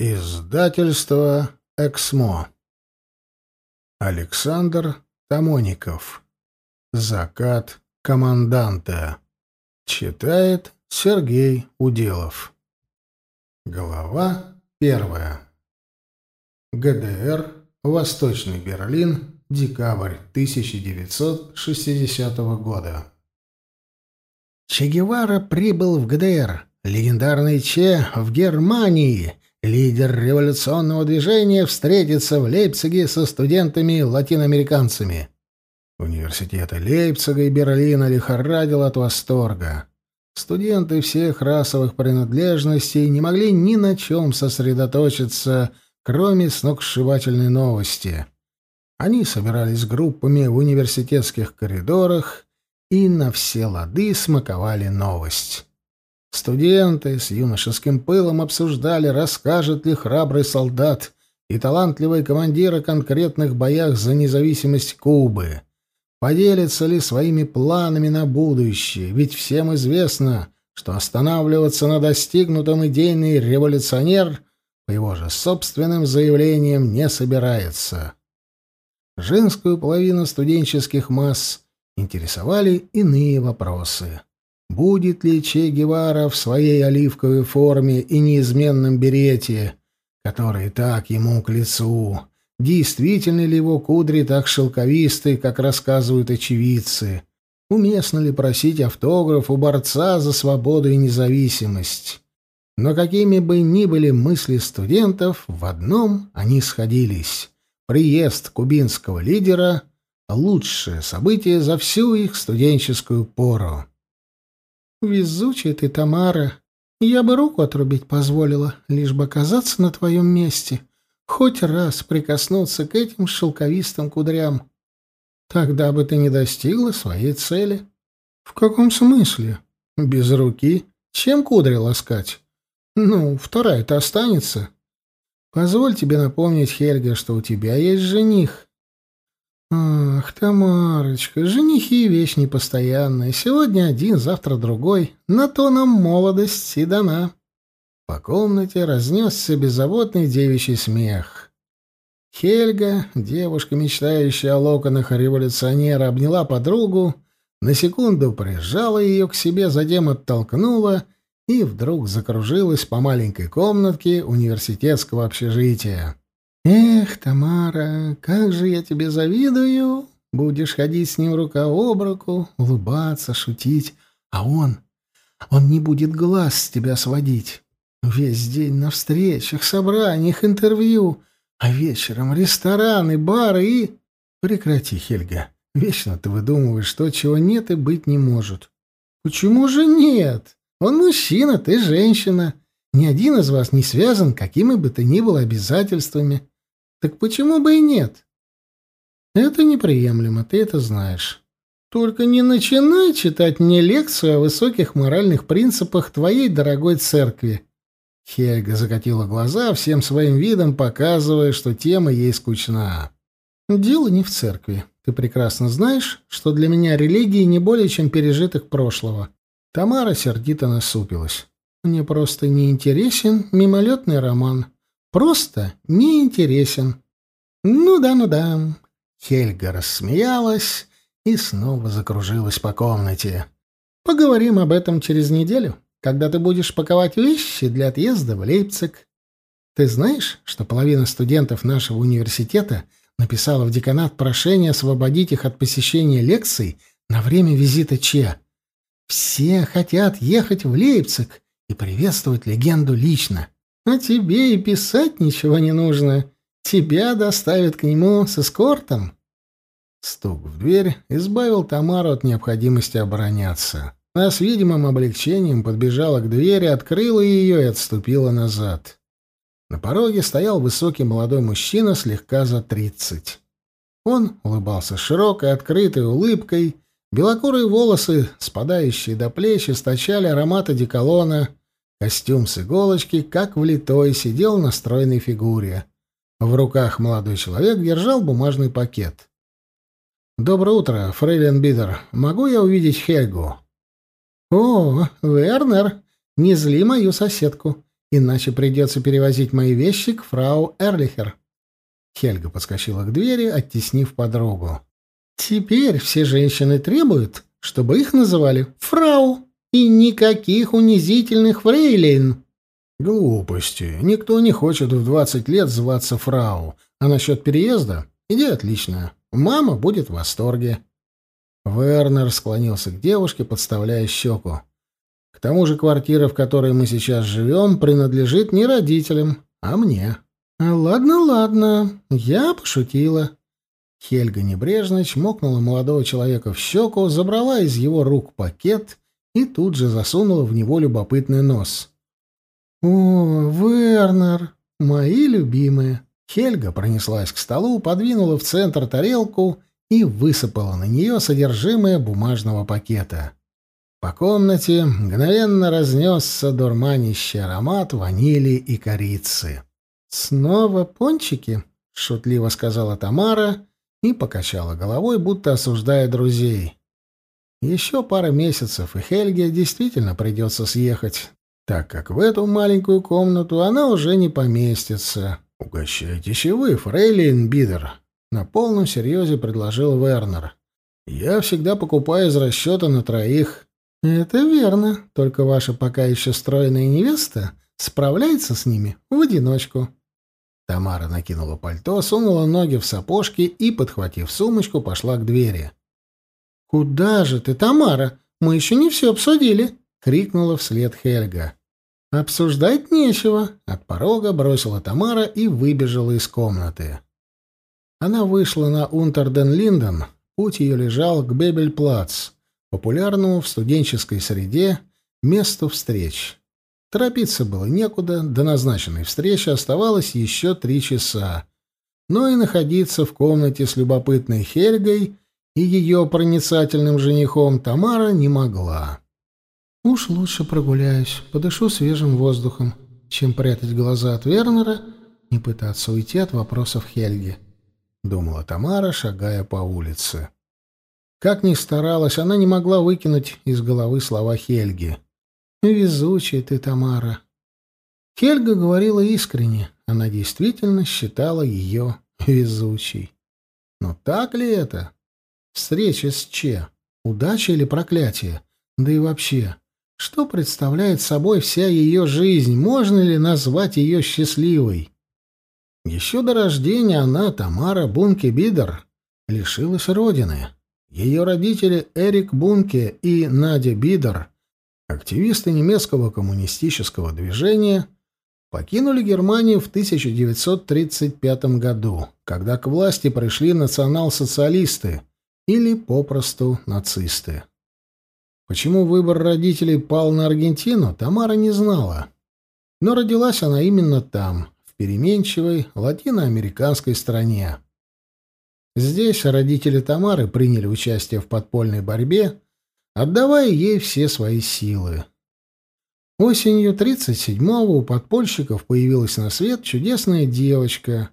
Издательство «Эксмо». Александр Тамоников. «Закат команданта». Читает Сергей Уделов. Глава первая. ГДР. Восточный Берлин. Декабрь 1960 года. Че Гевара прибыл в ГДР. Легендарный Че в Германии — Лидер революционного движения встретится в Лейпциге со студентами-латиноамериканцами. Университеты Лейпцига и Берлина лихорадил от восторга. Студенты всех расовых принадлежностей не могли ни на чем сосредоточиться, кроме сногсшибательной новости. Они собирались группами в университетских коридорах и на все лады смаковали новость. Студенты с юношеским пылом обсуждали, расскажет ли храбрый солдат и талантливый командир о конкретных боях за независимость Кубы. Поделятся ли своими планами на будущее, ведь всем известно, что останавливаться на достигнутом идейный революционер по его же собственным заявлениям не собирается. Женскую половину студенческих масс интересовали иные вопросы. Будет ли Че Гевара в своей оливковой форме и неизменном берете, который так ему к лицу? Действительно ли его кудри так шелковисты, как рассказывают очевидцы? Уместно ли просить автограф у борца за свободу и независимость? Но какими бы ни были мысли студентов, в одном они сходились. Приезд кубинского лидера — лучшее событие за всю их студенческую пору. «Везучая ты, Тамара. Я бы руку отрубить позволила, лишь бы оказаться на твоем месте, хоть раз прикоснуться к этим шелковистым кудрям. Тогда бы ты не достигла своей цели». «В каком смысле? Без руки? Чем кудри ласкать? Ну, вторая-то останется. Позволь тебе напомнить, Хельга, что у тебя есть жених». «Ах, Тамарочка, женихи — вещь непостоянная. Сегодня один, завтра другой. На то нам молодость и дана». По комнате разнесся беззаботный девичий смех. Хельга, девушка, мечтающая о локонах революционера, обняла подругу, на секунду прижала ее к себе, затем оттолкнула и вдруг закружилась по маленькой комнатке университетского общежития. «Эх, Тамара, как же я тебе завидую! Будешь ходить с ним рука об руку, улыбаться, шутить, а он... Он не будет глаз с тебя сводить. Весь день на встречах, собраниях, интервью, а вечером рестораны, бары и... Прекрати, Хельга. Вечно ты выдумываешь то, чего нет и быть не может. Почему же нет? Он мужчина, ты женщина. Ни один из вас не связан какими бы то ни было обязательствами. Так почему бы и нет? Это неприемлемо, ты это знаешь. Только не начинай читать мне лекцию о высоких моральных принципах твоей дорогой церкви. Хельга закатила глаза, всем своим видом показывая, что тема ей скучна. Дело не в церкви. Ты прекрасно знаешь, что для меня религии не более чем пережиток прошлого. Тамара сердито насупилась. Мне просто не интересен мимолетный роман. Просто неинтересен. Ну да, ну да. Хельга рассмеялась и снова закружилась по комнате. Поговорим об этом через неделю, когда ты будешь паковать вещи для отъезда в Лейпциг. Ты знаешь, что половина студентов нашего университета написала в деканат прошение освободить их от посещения лекций на время визита Че? Все хотят ехать в Лейпциг и приветствовать легенду лично. А тебе и писать ничего не нужно. Тебя доставят к нему с эскортом. Стук в дверь избавил Тамару от необходимости обороняться. Она с видимым облегчением подбежала к двери, открыла ее и отступила назад. На пороге стоял высокий молодой мужчина, слегка за тридцать. Он улыбался широкой, открытой улыбкой, белокурые волосы, спадающие до плеч, источали аромат одеколона, Костюм с иголочки, как влитой, сидел на стройной фигуре. В руках молодой человек держал бумажный пакет. «Доброе утро, фрейлин Бидер. Могу я увидеть Хельгу?» «О, Вернер, не зли мою соседку. иначе придется перевозить мои вещи к фрау Эрлихер. Хельга подскочила к двери, оттеснив подругу. Теперь все женщины требуют, чтобы их называли фрау, и никаких унизительных фрейлин. Глупости. Никто не хочет в двадцать лет зваться фрау. А насчет переезда? Идея отличная. Мама будет в восторге. Вернер склонился к девушке, подставляя щеку. К тому же квартира, в которой мы сейчас живем, принадлежит не родителям, а мне. «Ладно, ладно, я пошутила». Хельга небрежно чмокнула молодого человека в щеку, забрала из его рук пакет и тут же засунула в него любопытный нос. «О, Вернер, мои любимые!» Хельга пронеслась к столу, подвинула в центр тарелку и высыпала на нее содержимое бумажного пакета. По комнате мгновенно разнесся дурманящий аромат ванили и корицы. «Снова пончики?» — шутливо сказала Тамара и покачала головой, будто осуждая друзей. Еще пара месяцев, и Хельге действительно придется съехать, так как в эту маленькую комнату она уже не поместится. «Угощайтесь и вы, фрейлин Бидер», — на полном серьезе предложил Вернер. «Я всегда покупаю из расчета на троих». «Это верно, только ваша пока еще стройная невеста справляется с ними в одиночку». Тамара накинула пальто, сунула ноги в сапожки и, подхватив сумочку, пошла к двери. «Куда же ты, Тамара? Мы еще не все обсудили!» — крикнула вслед Хельга. «Обсуждать нечего!» — от порога бросила Тамара и выбежала из комнаты. Она вышла на Унтерден-Линден, путь ее лежал к Бебельплац, популярному в студенческой среде месту встреч. Торопиться было некуда, до назначенной встречи оставалось еще три часа. Но и находиться в комнате с любопытной Хельгой и ее проницательным женихом Тамара не могла. «Уж лучше прогуляюсь, подышу свежим воздухом, чем прятать глаза от Вернера и пытаться уйти от вопросов Хельги», — думала Тамара, шагая по улице. Как ни старалась, она не могла выкинуть из головы слова Хельги — Везучая ты, Тамара. Хельга говорила искренне. Она действительно считала ее везучей. Но так ли это? Встреча с Че? Удача или проклятие? Да и вообще, что представляет собой вся ее жизнь? Можно ли назвать ее счастливой? Еще до рождения она, Тамара Бунке-Бидер, лишилась родины. Ее родители Эрик Бунке и Надя Бидер Активисты немецкого коммунистического движения покинули Германию в 1935 году, когда к власти пришли национал-социалисты или попросту нацисты. Почему выбор родителей пал на Аргентину, Тамара не знала. Но родилась она именно там, в переменчивой латиноамериканской стране. Здесь родители Тамары приняли участие в подпольной борьбе отдавая ей все свои силы. Осенью 37-го у подпольщиков появилась на свет чудесная девочка,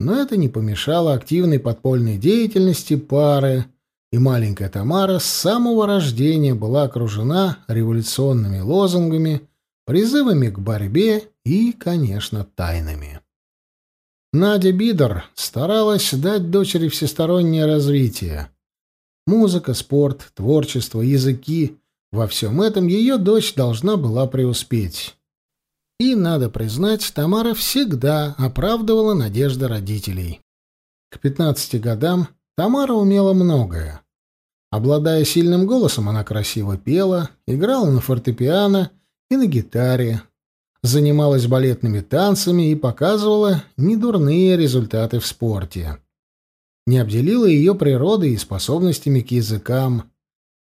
но это не помешало активной подпольной деятельности пары, и маленькая Тамара с самого рождения была окружена революционными лозунгами, призывами к борьбе и, конечно, тайнами. Надя Бидер старалась дать дочери всестороннее развитие. Музыка, спорт, творчество, языки — во всем этом ее дочь должна была преуспеть. И, надо признать, Тамара всегда оправдывала надежды родителей. К 15 годам Тамара умела многое. Обладая сильным голосом, она красиво пела, играла на фортепиано и на гитаре, занималась балетными танцами и показывала недурные результаты в спорте не обделила ее природой и способностями к языкам.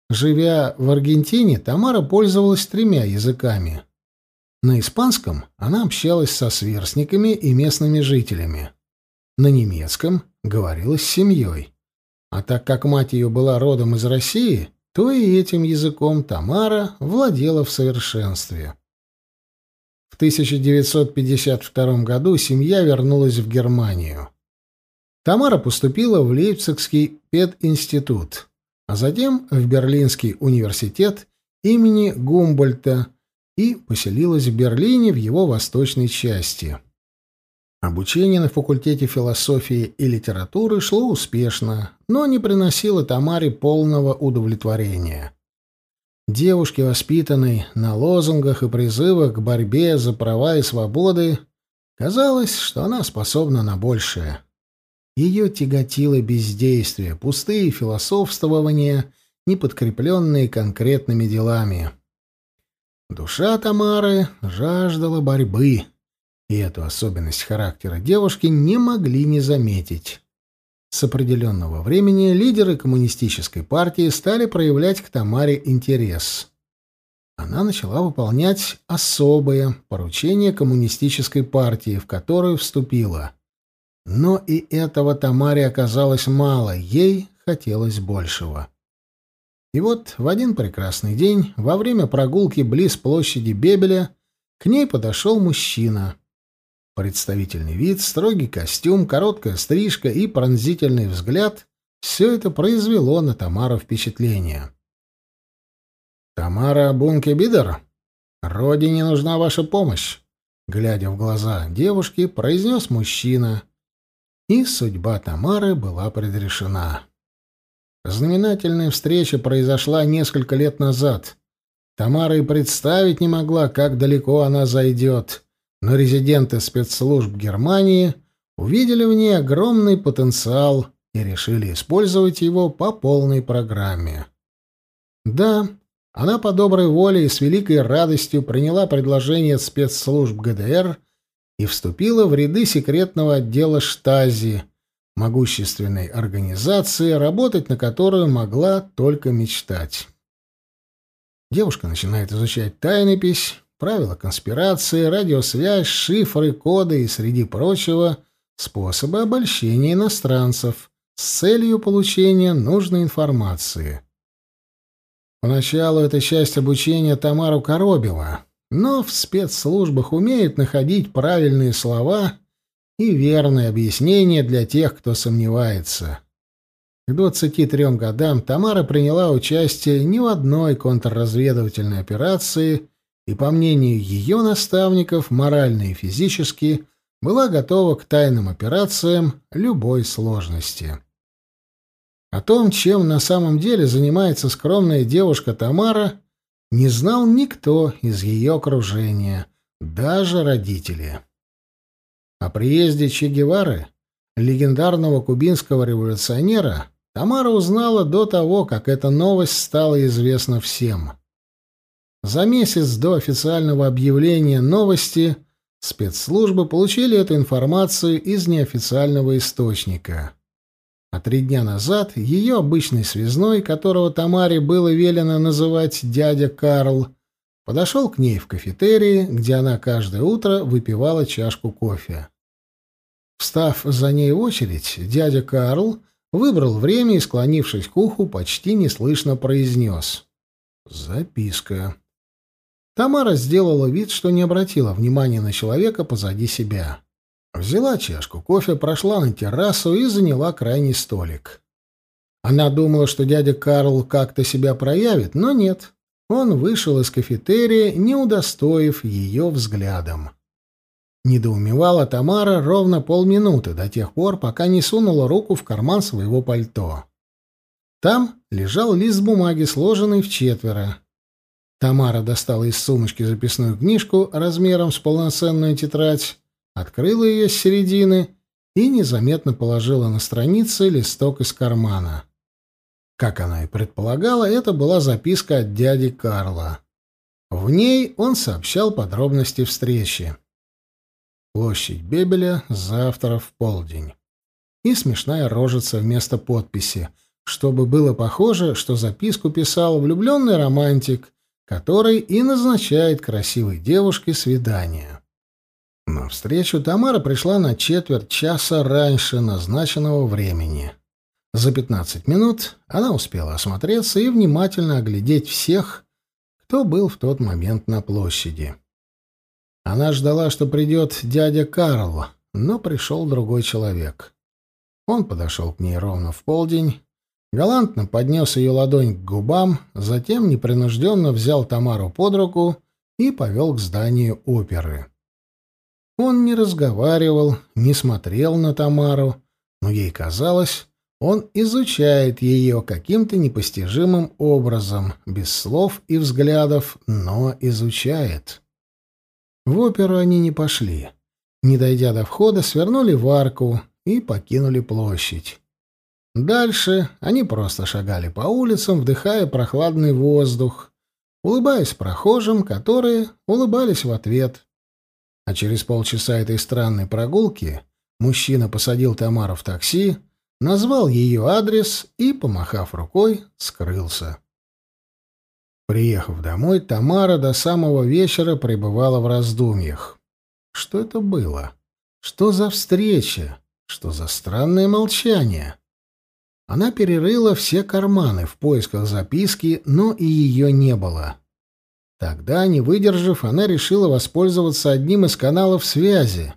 Живя в Аргентине, Тамара пользовалась тремя языками. На испанском она общалась со сверстниками и местными жителями. На немецком говорила с семьей. А так как мать ее была родом из России, то и этим языком Тамара владела в совершенстве. В 1952 году семья вернулась в Германию. Тамара поступила в Лейпцигский пединститут, а затем в Берлинский университет имени Гумбольта и поселилась в Берлине в его восточной части. Обучение на факультете философии и литературы шло успешно, но не приносило Тамаре полного удовлетворения. Девушке, воспитанной на лозунгах и призывах к борьбе за права и свободы, казалось, что она способна на большее. Ее тяготило бездействие, пустые философствования, не подкрепленные конкретными делами. Душа Тамары жаждала борьбы, и эту особенность характера девушки не могли не заметить. С определенного времени лидеры коммунистической партии стали проявлять к Тамаре интерес. Она начала выполнять особое поручение коммунистической партии, в которую вступила. Но и этого Тамаре оказалось мало, ей хотелось большего. И вот в один прекрасный день, во время прогулки близ площади Бебеля, к ней подошел мужчина — Представительный вид, строгий костюм, короткая стрижка и пронзительный взгляд — все это произвело на Тамару впечатление. «Тамара Бункебидер, родине нужна ваша помощь», — глядя в глаза девушки, произнес мужчина. И судьба Тамары была предрешена. Знаменательная встреча произошла несколько лет назад. Тамара и представить не могла, как далеко она зайдет — но резиденты спецслужб Германии увидели в ней огромный потенциал и решили использовать его по полной программе. Да, она по доброй воле и с великой радостью приняла предложение спецслужб ГДР и вступила в ряды секретного отдела Штази, могущественной организации, работать на которую могла только мечтать. Девушка начинает изучать тайнопись, правила конспирации, радиосвязь, шифры, коды и, среди прочего, способы обольщения иностранцев с целью получения нужной информации. Поначалу эта часть обучения Тамару коробила, но в спецслужбах умеют находить правильные слова и верные объяснения для тех, кто сомневается. К 23 годам Тамара приняла участие не в одной контрразведывательной операции и, по мнению ее наставников, морально и физически была готова к тайным операциям любой сложности. О том, чем на самом деле занимается скромная девушка Тамара, не знал никто из ее окружения, даже родители. О приезде Че Гевары, легендарного кубинского революционера, Тамара узнала до того, как эта новость стала известна всем. За месяц до официального объявления новости спецслужбы получили эту информацию из неофициального источника. А три дня назад ее обычный связной, которого Тамаре было велено называть дядя Карл, подошел к ней в кафетерии, где она каждое утро выпивала чашку кофе. Встав за ней в очередь, дядя Карл выбрал время и, склонившись к уху, почти неслышно произнес «Записка». Тамара сделала вид, что не обратила внимания на человека позади себя. Взяла чашку кофе, прошла на террасу и заняла крайний столик. Она думала, что дядя Карл как-то себя проявит, но нет. Он вышел из кафетерия, не удостоив ее взглядом. Недоумевала Тамара ровно полминуты, до тех пор, пока не сунула руку в карман своего пальто. Там лежал лист бумаги, сложенный в четверо. Тамара достала из сумочки записную книжку размером с полноценную тетрадь, открыла ее с середины и незаметно положила на страницы листок из кармана. Как она и предполагала, это была записка от дяди Карла. В ней он сообщал подробности встречи. Площадь Бебеля завтра в полдень. И смешная рожица вместо подписи, чтобы было похоже, что записку писал влюбленный романтик, который и назначает красивой девушке свидание. На встречу Тамара пришла на четверть часа раньше назначенного времени. За 15 минут она успела осмотреться и внимательно оглядеть всех, кто был в тот момент на площади. Она ждала, что придет дядя Карл, но пришел другой человек. Он подошел к ней ровно в полдень, галантно поднес ее ладонь к губам, затем непринужденно взял Тамару под руку и повел к зданию оперы. Он не разговаривал, не смотрел на Тамару, но ей казалось, он изучает ее каким-то непостижимым образом, без слов и взглядов, но изучает. В оперу они не пошли. Не дойдя до входа, свернули в арку и покинули площадь. Дальше они просто шагали по улицам, вдыхая прохладный воздух, улыбаясь прохожим, которые улыбались в ответ. А через полчаса этой странной прогулки мужчина посадил Тамару в такси, назвал ее адрес и, помахав рукой, скрылся. Приехав домой, Тамара до самого вечера пребывала в раздумьях. Что это было? Что за встреча? Что за странное молчание? Она перерыла все карманы в поисках записки, но и ее не было. Тогда, не выдержав, она решила воспользоваться одним из каналов связи,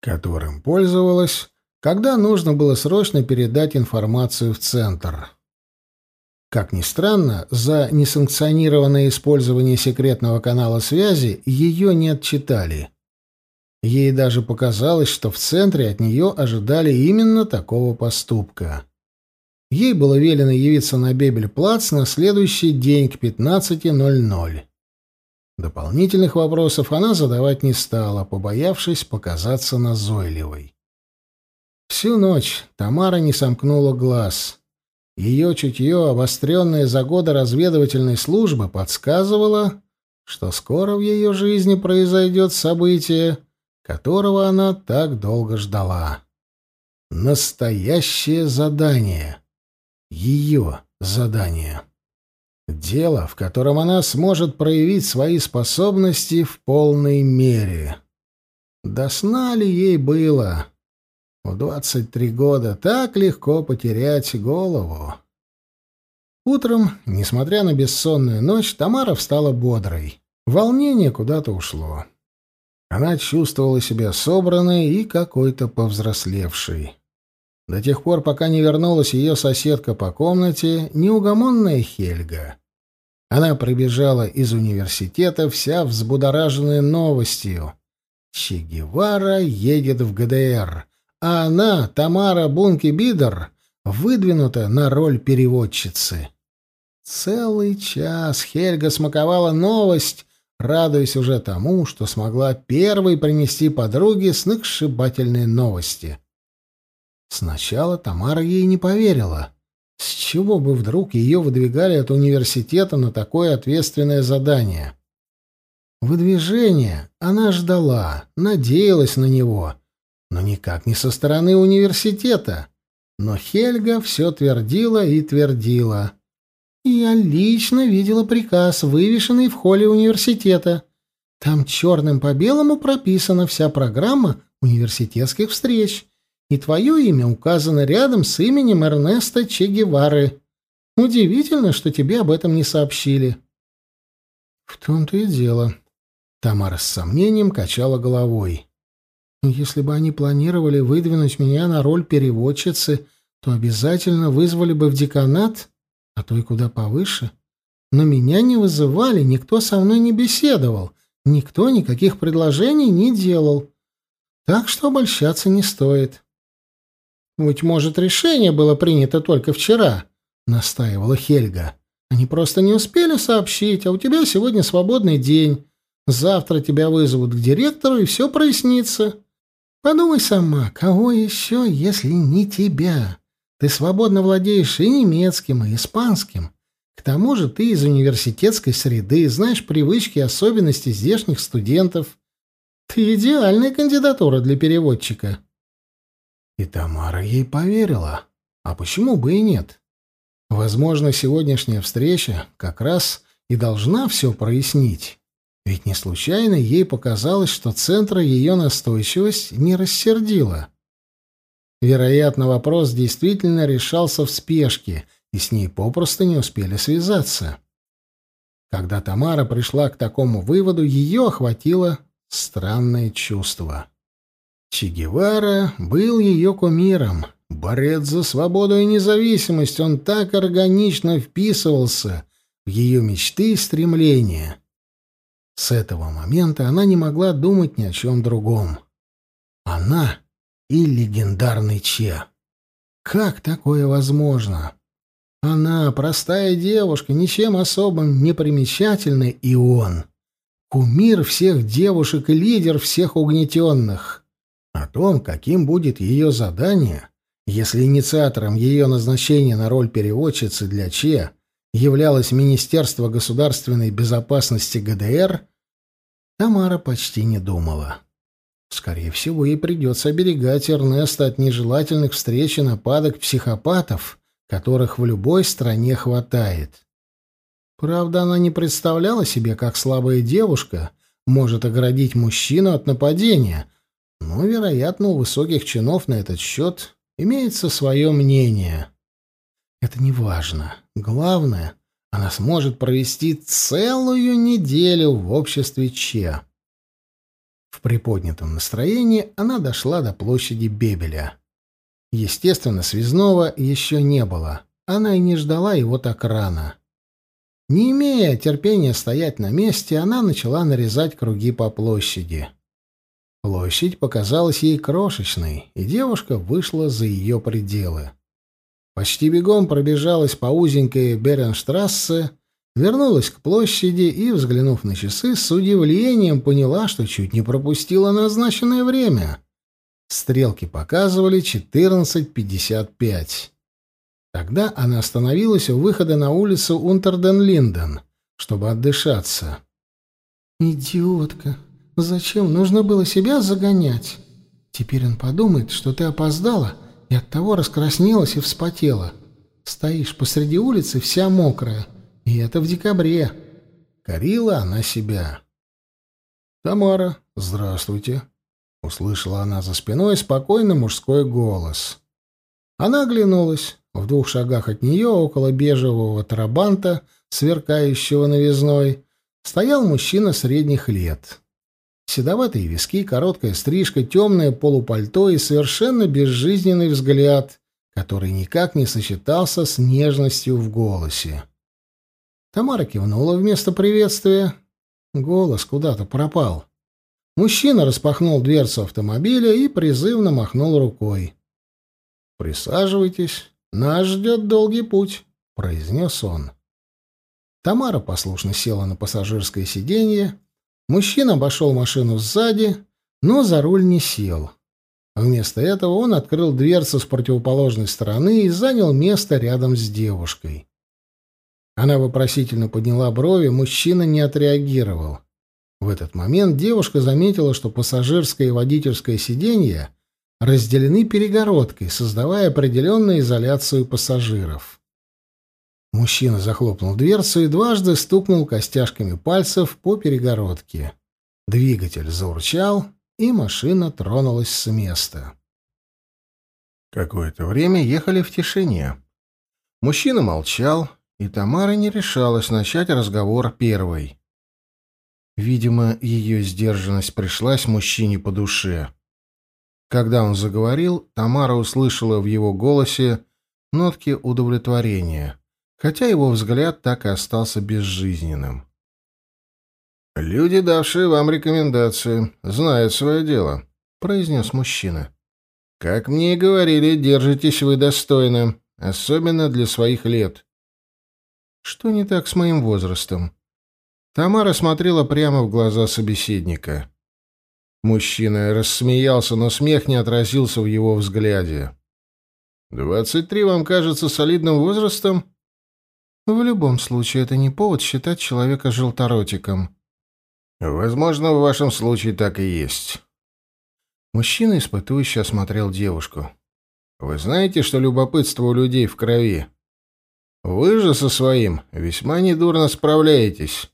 которым пользовалась когда нужно было срочно передать информацию в центр. Как ни странно, за несанкционированное использование секретного канала связи ее не отчитали. Ей даже показалось, что в центре от нее ожидали именно такого поступка. Ей было велено явиться на Бебель-Плац на следующий день к 15.00. Дополнительных вопросов она задавать не стала, побоявшись показаться назойливой. Всю ночь Тамара не сомкнула глаз. Ее чутье, обостренное за годы разведывательной службы, подсказывало, что скоро в ее жизни произойдет событие, которого она так долго ждала. Настоящее задание. Ее задание. Дело, в котором она сможет проявить свои способности в полной мере. До сна ли ей было? В двадцать три года так легко потерять голову. Утром, несмотря на бессонную ночь, Тамара встала бодрой. Волнение куда-то ушло. Она чувствовала себя собранной и какой-то повзрослевшей. До тех пор, пока не вернулась ее соседка по комнате, неугомонная Хельга. Она прибежала из университета, вся взбудораженная новостью. Че Гевара едет в ГДР а она, Тамара Бунки-Бидер, выдвинута на роль переводчицы. Целый час Хельга смаковала новость, радуясь уже тому, что смогла первой принести подруге сногсшибательные новости. Сначала Тамара ей не поверила. С чего бы вдруг ее выдвигали от университета на такое ответственное задание? Выдвижение она ждала, надеялась на него — но никак не со стороны университета. Но Хельга все твердила и твердила. «Я лично видела приказ, вывешенный в холле университета. Там черным по белому прописана вся программа университетских встреч, и твое имя указано рядом с именем Эрнеста Че Гевары. Удивительно, что тебе об этом не сообщили». «В том-то и дело». Тамара с сомнением качала головой. Если бы они планировали выдвинуть меня на роль переводчицы, то обязательно вызвали бы в деканат, а то и куда повыше. Но меня не вызывали, никто со мной не беседовал, никто никаких предложений не делал. Так что обольщаться не стоит. «Быть может, решение было принято только вчера», — настаивала Хельга. «Они просто не успели сообщить, а у тебя сегодня свободный день. Завтра тебя вызовут к директору, и все прояснится». Подумай сама, кого еще, если не тебя? Ты свободно владеешь и немецким, и испанским. К тому же ты из университетской среды, знаешь привычки и особенности здешних студентов. Ты идеальная кандидатура для переводчика. И Тамара ей поверила. А почему бы и нет? Возможно, сегодняшняя встреча как раз и должна все прояснить. Ведь не случайно ей показалось, что центра ее настойчивость не рассердила. Вероятно, вопрос действительно решался в спешке, и с ней попросту не успели связаться. Когда Тамара пришла к такому выводу, ее охватило странное чувство. Че Гевара был ее кумиром, борец за свободу и независимость, он так органично вписывался в ее мечты и стремления. С этого момента она не могла думать ни о чем другом. Она и легендарный Че. Как такое возможно? Она, простая девушка, ничем особым не примечательная, и он — кумир всех девушек и лидер всех угнетенных. О том, каким будет ее задание, если инициатором ее назначения на роль переводчицы для Че являлось Министерство государственной безопасности ГДР, Тамара почти не думала. Скорее всего, ей придется оберегать Эрнеста от нежелательных встреч и нападок психопатов, которых в любой стране хватает. Правда, она не представляла себе, как слабая девушка может оградить мужчину от нападения, но, вероятно, у высоких чинов на этот счет имеется свое мнение. Это не важно. Главное, она сможет провести целую неделю в обществе Че. В приподнятом настроении она дошла до площади Бебеля. Естественно, связного еще не было. Она и не ждала его так рано. Не имея терпения стоять на месте, она начала нарезать круги по площади. Площадь показалась ей крошечной, и девушка вышла за ее пределы. Почти бегом пробежалась по узенькой Беренштрассе, вернулась к площади и, взглянув на часы, с удивлением поняла, что чуть не пропустила назначенное время. Стрелки показывали 14.55. Тогда она остановилась у выхода на улицу Унтерден-Линден, чтобы отдышаться. «Идиотка! Зачем нужно было себя загонять? Теперь он подумает, что ты опоздала и оттого раскраснелась и вспотела. Стоишь посреди улицы вся мокрая, и это в декабре». Корила она себя. «Тамара, здравствуйте!» Услышала она за спиной спокойный мужской голос. Она оглянулась. В двух шагах от нее, около бежевого трабанта, сверкающего новизной, стоял мужчина средних лет. Седоватые виски, короткая стрижка, темное полупальто и совершенно безжизненный взгляд, который никак не сочетался с нежностью в голосе. Тамара кивнула вместо приветствия. Голос куда-то пропал. Мужчина распахнул дверцу автомобиля и призывно махнул рукой. «Присаживайтесь, нас ждет долгий путь», — произнес он. Тамара послушно села на пассажирское сиденье. Мужчина обошел машину сзади, но за руль не сел. Вместо этого он открыл дверцу с противоположной стороны и занял место рядом с девушкой. Она вопросительно подняла брови, мужчина не отреагировал. В этот момент девушка заметила, что пассажирское и водительское сиденья разделены перегородкой, создавая определенную изоляцию пассажиров. Мужчина захлопнул дверцу и дважды стукнул костяшками пальцев по перегородке. Двигатель заурчал, и машина тронулась с места. Какое-то время ехали в тишине. Мужчина молчал, и Тамара не решалась начать разговор первой. Видимо, ее сдержанность пришлась мужчине по душе. Когда он заговорил, Тамара услышала в его голосе нотки удовлетворения, хотя его взгляд так и остался безжизненным. «Люди, давшие вам рекомендации, знают свое дело», — произнес мужчина. «Как мне и говорили, держитесь вы достойно, особенно для своих лет». «Что не так с моим возрастом?» Тамара смотрела прямо в глаза собеседника. Мужчина рассмеялся, но смех не отразился в его взгляде. «Двадцать три вам кажется солидным возрастом?» «В любом случае, это не повод считать человека желторотиком». «Возможно, в вашем случае так и есть». Мужчина, испытующе осмотрел девушку. «Вы знаете, что любопытство у людей в крови? Вы же со своим весьма недурно справляетесь».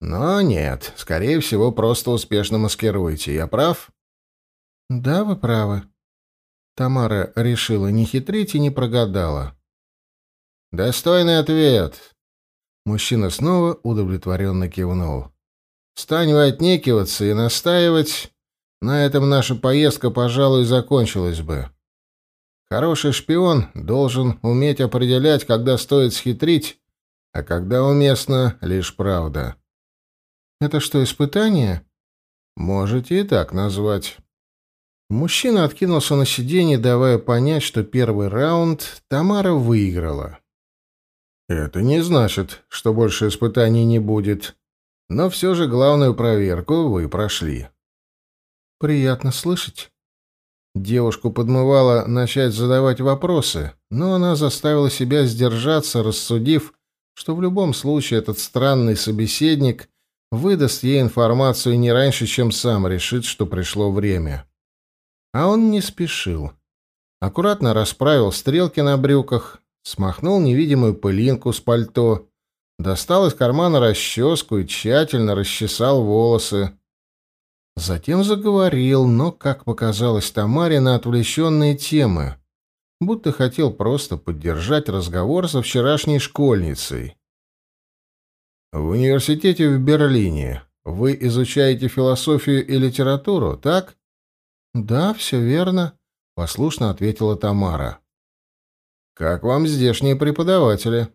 Но нет, скорее всего, просто успешно маскируете. Я прав? Да, вы правы. Тамара решила не хитрить и не прогадала. Достойный ответ. Мужчина снова удовлетворенно кивнул. Стань вы отнекиваться и настаивать, на этом наша поездка, пожалуй, закончилась бы. Хороший шпион должен уметь определять, когда стоит схитрить, а когда уместно лишь правда. Это что, испытание? Можете и так назвать. Мужчина откинулся на сиденье, давая понять, что первый раунд Тамара выиграла. Это не значит, что больше испытаний не будет. Но все же главную проверку вы прошли. Приятно слышать. Девушку подмывало начать задавать вопросы, но она заставила себя сдержаться, рассудив, что в любом случае этот странный собеседник выдаст ей информацию не раньше, чем сам решит, что пришло время. А он не спешил. Аккуратно расправил стрелки на брюках, смахнул невидимую пылинку с пальто, достал из кармана расческу и тщательно расчесал волосы. Затем заговорил, но, как показалось Тамаре, на отвлеченные темы, будто хотел просто поддержать разговор со вчерашней школьницей. «В университете в Берлине вы изучаете философию и литературу, так?» «Да, все верно», — послушно ответила Тамара. «Как вам здешние преподаватели?»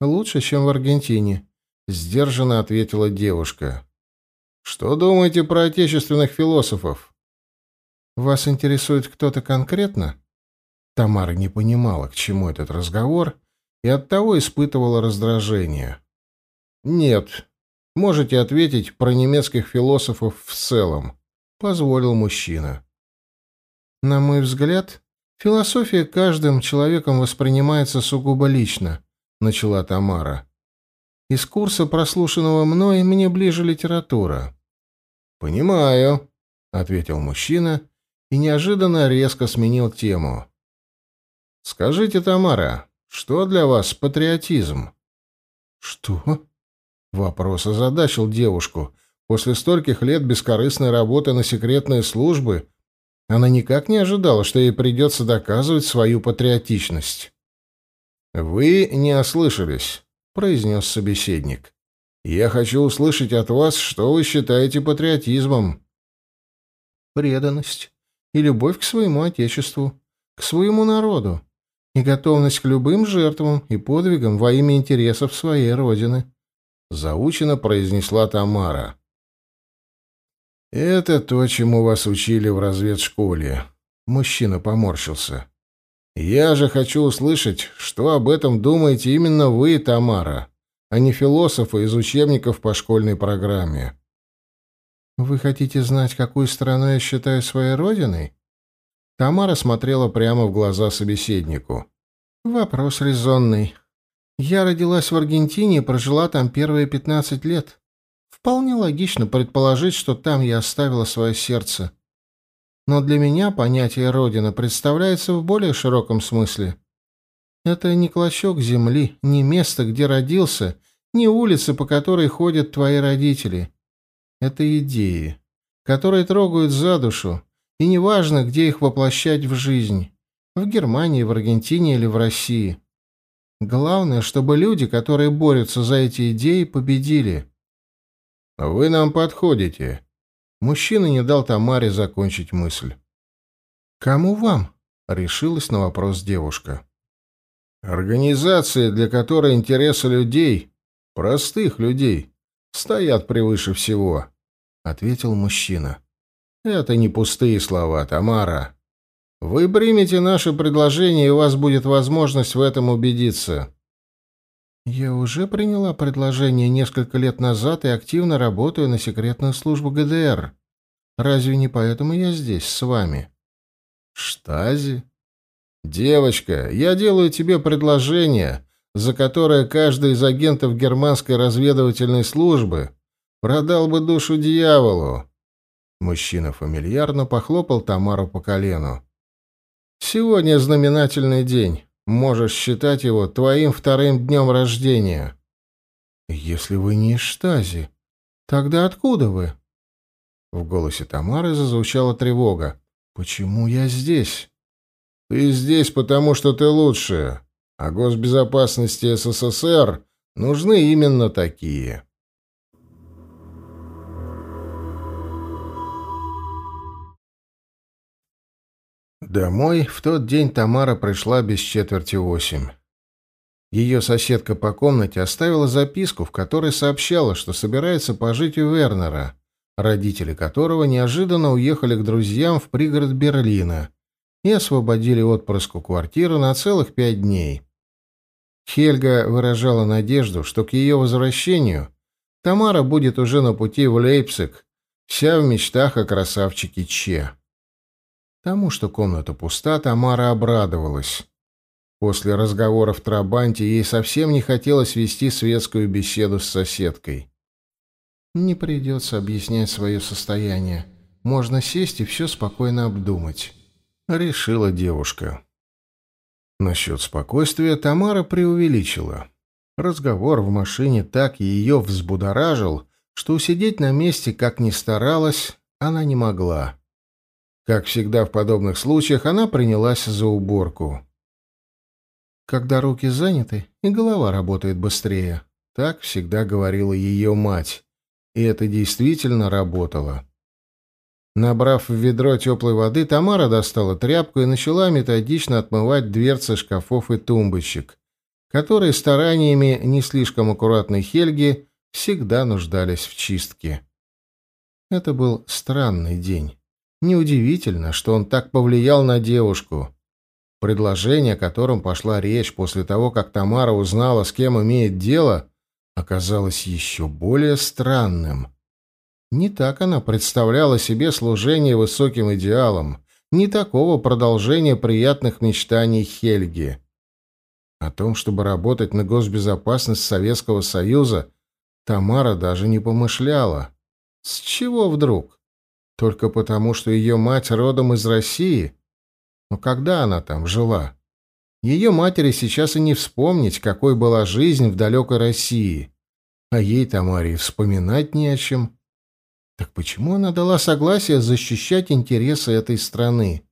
«Лучше, чем в Аргентине», — сдержанно ответила девушка. Что думаете про отечественных философов? Вас интересует кто-то конкретно? Тамара не понимала, к чему этот разговор, и оттого испытывала раздражение. Нет. Можете ответить про немецких философов в целом, позволил мужчина. На мой взгляд, философия каждым человеком воспринимается сугубо лично, начала Тамара. Из курса, прослушанного мной, мне ближе литература. «Понимаю», — ответил мужчина и неожиданно резко сменил тему. «Скажите, Тамара, что для вас патриотизм?» «Что?» — вопрос озадачил девушку. После стольких лет бескорыстной работы на секретные службы она никак не ожидала, что ей придется доказывать свою патриотичность. «Вы не ослышались», — произнес собеседник. Я хочу услышать от вас, что вы считаете патриотизмом. Преданность и любовь к своему отечеству, к своему народу, и готовность к любым жертвам и подвигам во имя интересов своей родины, заучено произнесла Тамара. Это то, чему вас учили в разведшколе. Мужчина поморщился. Я же хочу услышать, что об этом думаете именно вы, Тамара а не философа из учебников по школьной программе. «Вы хотите знать, какую страну я считаю своей родиной?» Тамара смотрела прямо в глаза собеседнику. «Вопрос резонный. Я родилась в Аргентине и прожила там первые пятнадцать лет. Вполне логично предположить, что там я оставила свое сердце. Но для меня понятие «родина» представляется в более широком смысле. Это не клочок земли, не место, где родился, не улица, по которой ходят твои родители. Это идеи, которые трогают за душу, и неважно, где их воплощать в жизнь. В Германии, в Аргентине или в России. Главное, чтобы люди, которые борются за эти идеи, победили. «Вы нам подходите». Мужчина не дал Тамаре закончить мысль. «Кому вам?» — решилась на вопрос девушка. Организации, для которой интересы людей, простых людей, стоят превыше всего, ответил мужчина. Это не пустые слова, Тамара. Вы примете наше предложение, и у вас будет возможность в этом убедиться. Я уже приняла предложение несколько лет назад и активно работаю на секретную службу ГДР. Разве не поэтому я здесь с вами? Штази? «Девочка, я делаю тебе предложение, за которое каждый из агентов германской разведывательной службы продал бы душу дьяволу». Мужчина фамильярно похлопал Тамару по колену. «Сегодня знаменательный день. Можешь считать его твоим вторым днем рождения». «Если вы не из Штази, тогда откуда вы?» В голосе Тамары зазвучала тревога. «Почему я здесь?» Ты здесь потому, что ты лучшая, а госбезопасности СССР нужны именно такие. Домой в тот день Тамара пришла без четверти восемь. Ее соседка по комнате оставила записку, в которой сообщала, что собирается пожить у Вернера, родители которого неожиданно уехали к друзьям в пригород Берлина и освободили отпрыску квартиру на целых пять дней. Хельга выражала надежду, что к ее возвращению Тамара будет уже на пути в Лейпциг, вся в мечтах о красавчике Че. Тому, что комната пуста, Тамара обрадовалась. После разговора в Трабанте ей совсем не хотелось вести светскую беседу с соседкой. Не придется объяснять свое состояние. Можно сесть и все спокойно обдумать. Решила девушка. Насчет спокойствия Тамара преувеличила. Разговор в машине так ее взбудоражил, что усидеть на месте, как ни старалась, она не могла. Как всегда в подобных случаях, она принялась за уборку. Когда руки заняты, и голова работает быстрее. Так всегда говорила ее мать. И это действительно работало. Набрав в ведро теплой воды, Тамара достала тряпку и начала методично отмывать дверцы шкафов и тумбочек, которые стараниями не слишком аккуратной Хельги всегда нуждались в чистке. Это был странный день. Неудивительно, что он так повлиял на девушку. Предложение, о котором пошла речь после того, как Тамара узнала, с кем имеет дело, оказалось еще более странным. Не так она представляла себе служение высоким идеалам, не такого продолжения приятных мечтаний Хельги. О том, чтобы работать на госбезопасность Советского Союза, Тамара даже не помышляла. С чего вдруг? Только потому, что ее мать родом из России? Но когда она там жила? Ее матери сейчас и не вспомнить, какой была жизнь в далекой России. А ей, Тамаре, вспоминать не о чем. Так почему она дала согласие защищать интересы этой страны?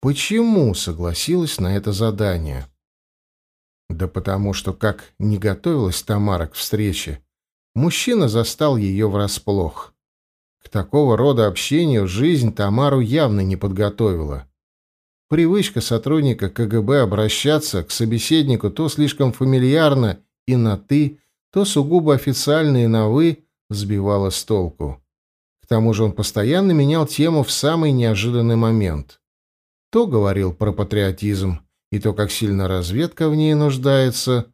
Почему согласилась на это задание? Да потому что, как не готовилась Тамара к встрече, мужчина застал ее врасплох. Такого рода общению жизнь Тамару явно не подготовила. Привычка сотрудника КГБ обращаться к собеседнику то слишком фамильярно и на «ты», то сугубо официально и на «вы» сбивала с толку. К тому же он постоянно менял тему в самый неожиданный момент. То говорил про патриотизм и то, как сильно разведка в ней нуждается,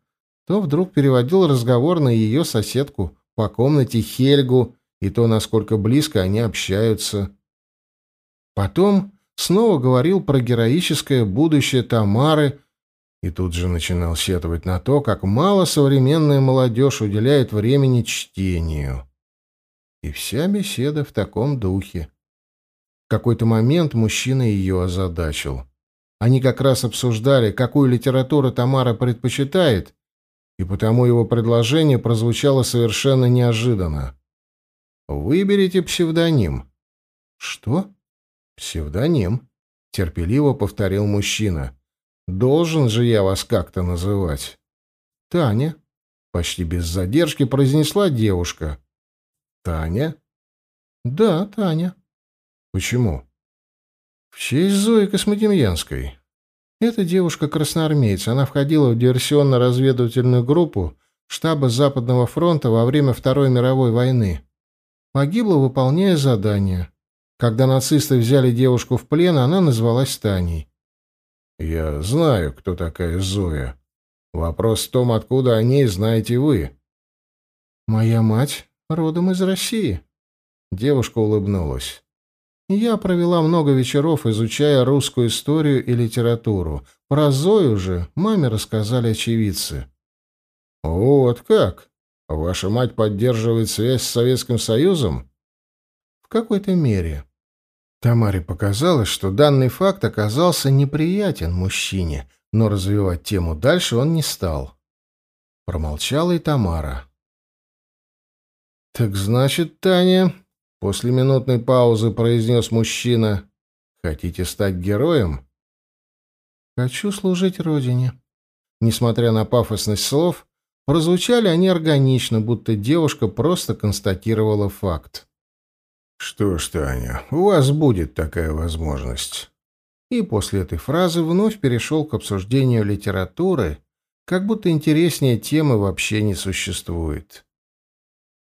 то вдруг переводил разговор на ее соседку по комнате Хельгу и то, насколько близко они общаются. Потом снова говорил про героическое будущее Тамары и тут же начинал сетовать на то, как мало современная молодежь уделяет времени чтению. И вся беседа в таком духе. В какой-то момент мужчина ее озадачил. Они как раз обсуждали, какую литературу Тамара предпочитает, и потому его предложение прозвучало совершенно неожиданно. «Выберите псевдоним». «Что?» «Псевдоним», — терпеливо повторил мужчина. «Должен же я вас как-то называть». «Таня», — почти без задержки произнесла девушка. «Таня?» «Да, Таня». «Почему?» «В честь Зои Космодемьянской. Эта девушка-красноармейца. Она входила в диверсионно-разведывательную группу штаба Западного фронта во время Второй мировой войны. Погибла, выполняя задание. Когда нацисты взяли девушку в плен, она назвалась Таней. «Я знаю, кто такая Зоя. Вопрос в том, откуда о ней знаете вы». «Моя мать родом из России». Девушка улыбнулась. Я провела много вечеров, изучая русскую историю и литературу. Про Зою же маме рассказали очевидцы. «Вот как? Ваша мать поддерживает связь с Советским Союзом?» В какой-то мере. Тамаре показалось, что данный факт оказался неприятен мужчине, но развивать тему дальше он не стал. Промолчала и Тамара. «Так значит, Таня...» — после минутной паузы произнес мужчина. «Хотите стать героем?» «Хочу служить Родине». Несмотря на пафосность слов, прозвучали они органично, будто девушка просто констатировала факт. «Что ж, Таня, у вас будет такая возможность». И после этой фразы вновь перешел к обсуждению литературы, Как будто интереснее темы вообще не существует.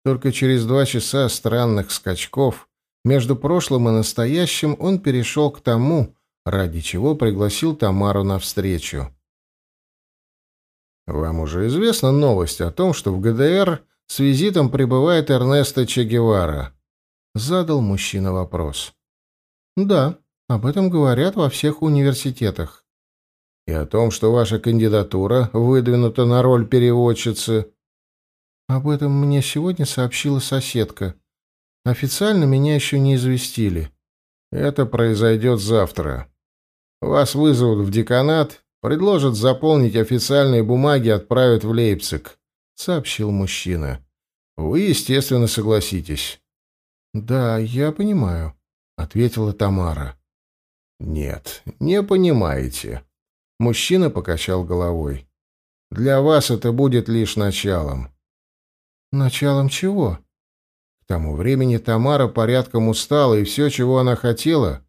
Только через два часа странных скачков между прошлым и настоящим он перешел к тому, ради чего пригласил Тамару на встречу. Вам уже известна новость о том, что в ГДР с визитом прибывает Эрнесто Че Гевара? Задал мужчина вопрос. Да, об этом говорят во всех университетах. И о том, что ваша кандидатура выдвинута на роль переводчицы. Об этом мне сегодня сообщила соседка. Официально меня еще не известили. Это произойдет завтра. Вас вызовут в деканат, предложат заполнить официальные бумаги и отправят в Лейпциг, сообщил мужчина. Вы, естественно, согласитесь. Да, я понимаю, ответила Тамара. Нет, не понимаете. Мужчина покачал головой. Для вас это будет лишь началом. Началом чего? К тому времени Тамара порядком устала, и все, чего она хотела,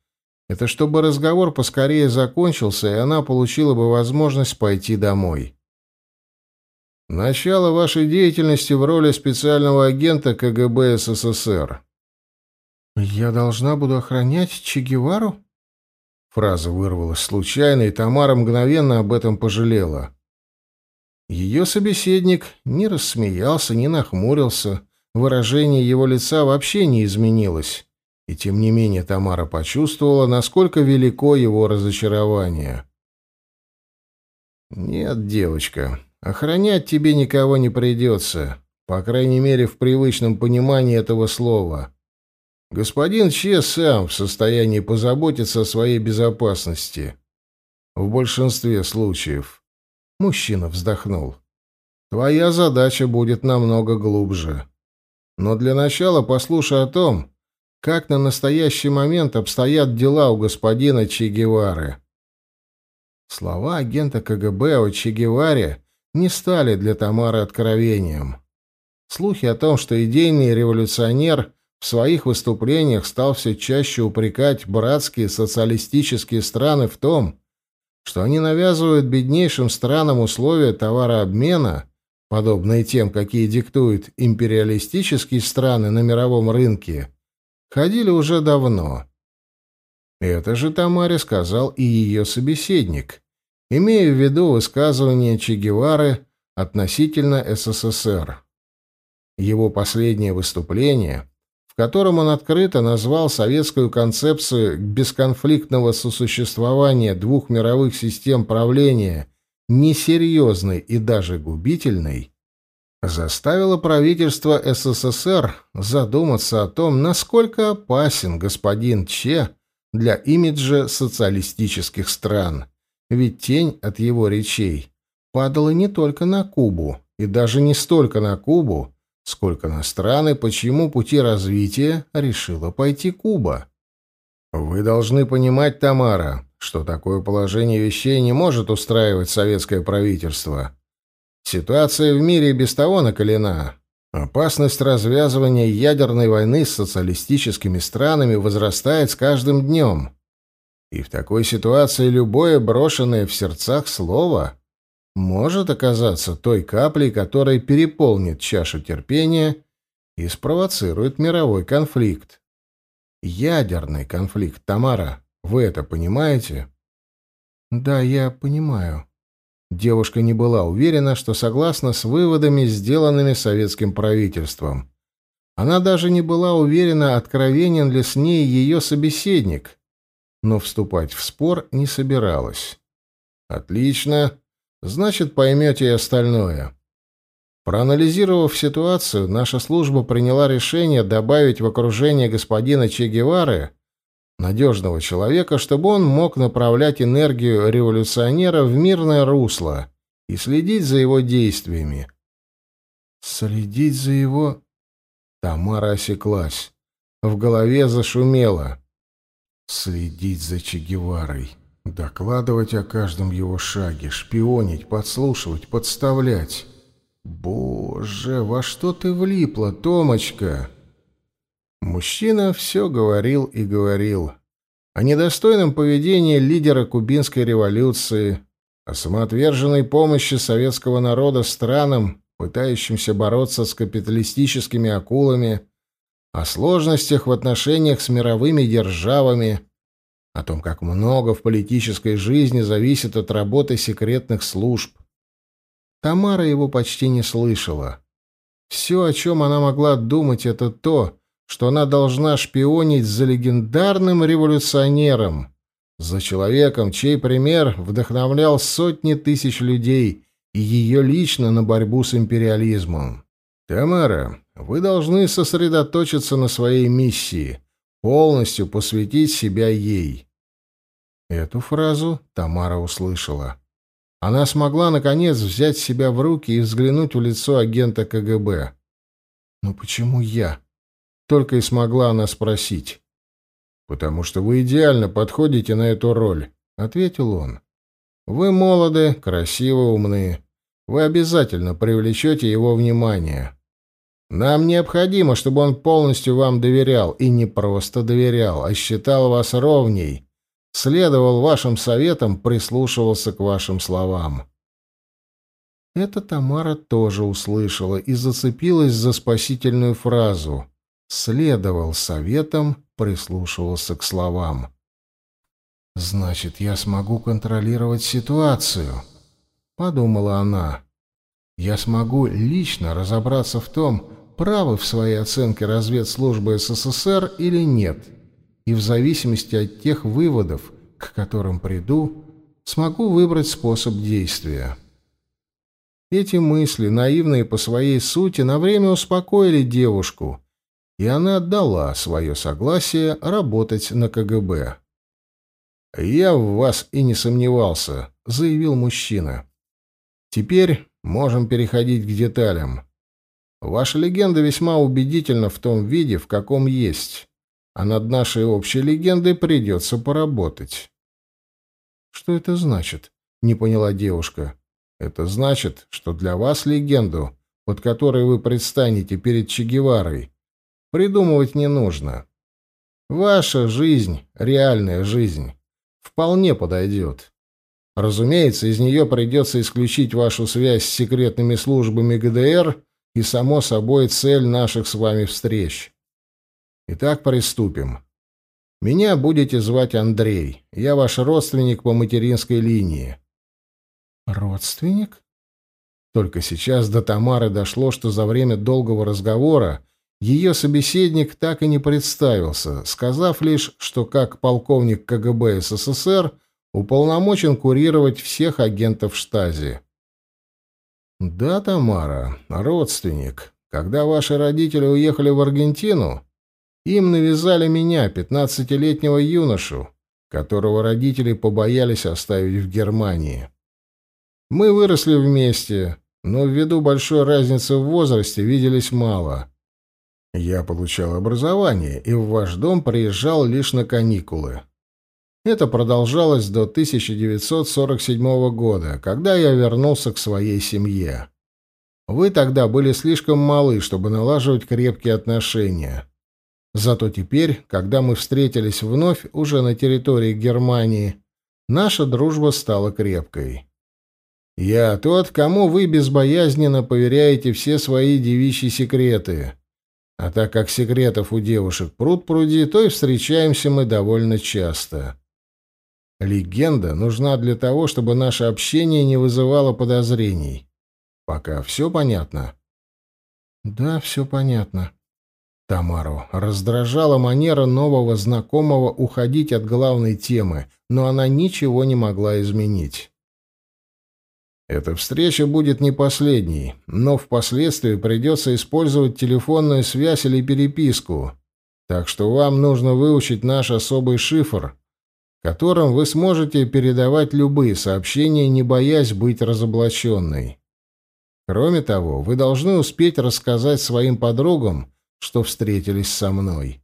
это чтобы разговор поскорее закончился, и она получила бы возможность пойти домой. Начало вашей деятельности в роли специального агента КГБ СССР. «Я должна буду охранять Че Гевару?» Фраза вырвалась случайно, и Тамара мгновенно об этом пожалела. Ее собеседник не рассмеялся, не нахмурился, Выражение его лица вообще не изменилось. И тем не менее Тамара почувствовала, насколько велико его разочарование. «Нет, девочка, охранять тебе никого не придется, по крайней мере, в привычном понимании этого слова. Господин Че сам в состоянии позаботиться о своей безопасности. В большинстве случаев». Мужчина вздохнул. «Твоя задача будет намного глубже». Но для начала послушай о том, как на настоящий момент обстоят дела у господина Че Гевары. Слова агента КГБ о Че Геваре не стали для Тамары откровением. Слухи о том, что идейный революционер в своих выступлениях стал все чаще упрекать братские социалистические страны в том, что они навязывают беднейшим странам условия товарообмена, подобные тем, какие диктуют империалистические страны на мировом рынке, ходили уже давно. Это же Тамаре сказал и ее собеседник, имея в виду высказывание Че Гевары относительно СССР. Его последнее выступление, в котором он открыто назвал советскую концепцию бесконфликтного сосуществования двух мировых систем правления – несерьезной и даже губительной, заставило правительство СССР задуматься о том, насколько опасен господин Че для имиджа социалистических стран. Ведь тень от его речей падала не только на Кубу, и даже не столько на Кубу, сколько на страны, по чьему пути развития решила пойти Куба. Вы должны понимать, Тамара, что такое положение вещей не может устраивать советское правительство. Ситуация в мире без того накалена. Опасность развязывания ядерной войны с социалистическими странами возрастает с каждым днем. И в такой ситуации любое брошенное в сердцах слово может оказаться той каплей, которая переполнит чашу терпения и спровоцирует мировой конфликт. Ядерный конфликт, Тамара. Вы это понимаете? Да, я понимаю. Девушка не была уверена, что согласна с выводами, сделанными советским правительством. Она даже не была уверена, откровенен ли с ней ее собеседник, но вступать в спор не собиралась. «Отлично. Значит, поймете и остальное». Проанализировав ситуацию, наша служба приняла решение добавить в окружение господина Че Гевары надежного человека, чтобы он мог направлять энергию революционера в мирное русло и следить за его действиями. Следить за его... Тамара осеклась. В голове зашумело. Следить за Че Геварой. Докладывать о каждом его шаге, шпионить, подслушивать, подставлять. Боже, во что ты влипла, Томочка? Мужчина все говорил и говорил о недостойном поведении лидера кубинской революции, о самоотверженной помощи советского народа странам, пытающимся бороться с капиталистическими акулами, о сложностях в отношениях с мировыми державами, о том, как много в политической жизни зависит от работы секретных служб. Тамара его почти не слышала. Все, о чем она могла думать, это то, что она должна шпионить за легендарным революционером, за человеком, чей пример вдохновлял сотни тысяч людей и ее лично на борьбу с империализмом. «Тамара, вы должны сосредоточиться на своей миссии, полностью посвятить себя ей». Эту фразу Тамара услышала. Она смогла, наконец, взять себя в руки и взглянуть в лицо агента КГБ. «Ну почему я?» Только и смогла она спросить. «Потому что вы идеально подходите на эту роль», — ответил он. «Вы молоды, красивы, умны. Вы обязательно привлечете его внимание. Нам необходимо, чтобы он полностью вам доверял, и не просто доверял, а считал вас ровней, следовал вашим советам, прислушивался к вашим словам». Это Тамара тоже услышала и зацепилась за спасительную фразу. Следовал советам, прислушивался к словам. «Значит, я смогу контролировать ситуацию», — подумала она. «Я смогу лично разобраться в том, правы в своей оценке разведслужбы СССР или нет, и в зависимости от тех выводов, к которым приду, смогу выбрать способ действия». Эти мысли, наивные по своей сути, на время успокоили девушку — и она отдала свое согласие работать на КГБ. «Я в вас и не сомневался», — заявил мужчина. «Теперь можем переходить к деталям. Ваша легенда весьма убедительна в том виде, в каком есть, а над нашей общей легендой придется поработать». «Что это значит?» — не поняла девушка. «Это значит, что для вас легенду, под которой вы предстанете перед Че Геварой, придумывать не нужно. Ваша жизнь, реальная жизнь, вполне подойдет. Разумеется, из нее придется исключить вашу связь с секретными службами ГДР и, само собой, цель наших с вами встреч. Итак, приступим. Меня будете звать Андрей. Я ваш родственник по материнской линии. Родственник? Только сейчас до Тамары дошло, что за время долгого разговора ее собеседник так и не представился, сказав лишь, что как полковник КГБ СССР уполномочен курировать всех агентов штази. «Да, Тамара, родственник. Когда ваши родители уехали в Аргентину, им навязали меня, пятнадцатилетнего юношу, которого родители побоялись оставить в Германии. Мы выросли вместе, но ввиду большой разницы в возрасте виделись мало». Я получал образование и в ваш дом приезжал лишь на каникулы. Это продолжалось до 1947 года, когда я вернулся к своей семье. Вы тогда были слишком малы, чтобы налаживать крепкие отношения. Зато теперь, когда мы встретились вновь уже на территории Германии, наша дружба стала крепкой. Я тот, кому вы безбоязненно поверяете все свои девичьи секреты. А так как секретов у девушек пруд пруди, то и встречаемся мы довольно часто. Легенда нужна для того, чтобы наше общение не вызывало подозрений. Пока все понятно? Да, все понятно. Тамару раздражала манера нового знакомого уходить от главной темы, но она ничего не могла изменить. Эта встреча будет не последней, но впоследствии придется использовать телефонную связь или переписку, так что вам нужно выучить наш особый шифр, которым вы сможете передавать любые сообщения, не боясь быть разоблаченной. Кроме того, вы должны успеть рассказать своим подругам, что встретились со мной.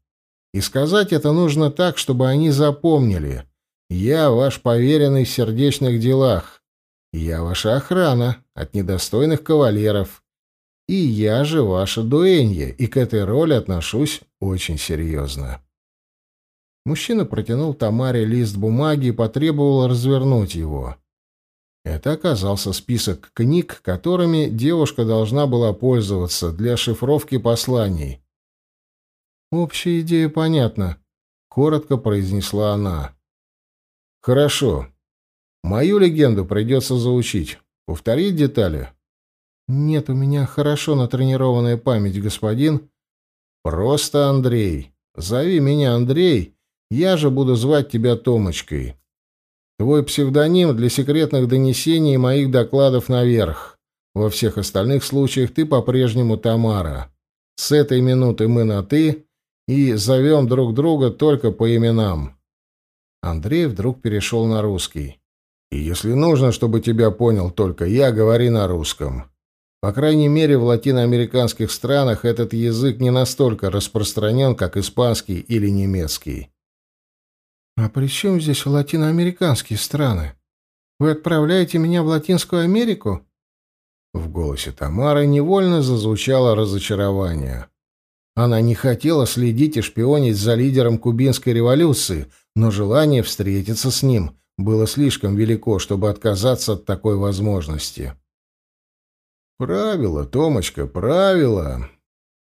И сказать это нужно так, чтобы они запомнили. Я ваш поверенный в сердечных делах, я ваша охрана от недостойных кавалеров. И я же ваша дуэнья, и к этой роли отношусь очень серьезно. Мужчина протянул Тамаре лист бумаги и потребовал развернуть его. Это оказался список книг, которыми девушка должна была пользоваться для шифровки посланий. «Общая идея понятна», — коротко произнесла она. «Хорошо. Мою легенду придется заучить. Повторить детали?» «Нет, у меня хорошо натренированная память, господин». «Просто Андрей. Зови меня Андрей, я же буду звать тебя Томочкой. Твой псевдоним для секретных донесений и моих докладов наверх. Во всех остальных случаях ты по-прежнему Тамара. С этой минуты мы на «ты» и зовем друг друга только по именам». Андрей вдруг перешел на русский. «И если нужно, чтобы тебя понял только я, говори на русском. По крайней мере, в латиноамериканских странах этот язык не настолько распространен, как испанский или немецкий. «А при чем здесь латиноамериканские страны? Вы отправляете меня в Латинскую Америку?» В голосе Тамары невольно зазвучало разочарование. Она не хотела следить и шпионить за лидером кубинской революции, но желание встретиться с ним было слишком велико, чтобы отказаться от такой возможности. «Правило, Томочка, правило!»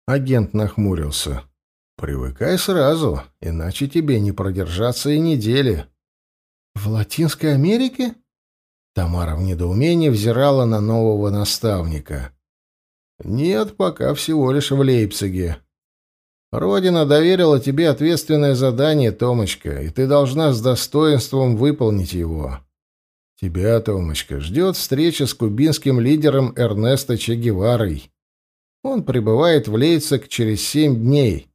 Агент нахмурился. Привыкай сразу, иначе тебе не продержаться и недели. В Латинской Америке? Тамара в недоумении взирала на нового наставника. Нет, пока всего лишь в Лейпциге. Родина доверила тебе ответственное задание, Томочка, и ты должна с достоинством выполнить его. Тебя, Томочка, ждет встреча с кубинским лидером Эрнесто Че Геварой. Он прибывает в Лейпциг через семь дней.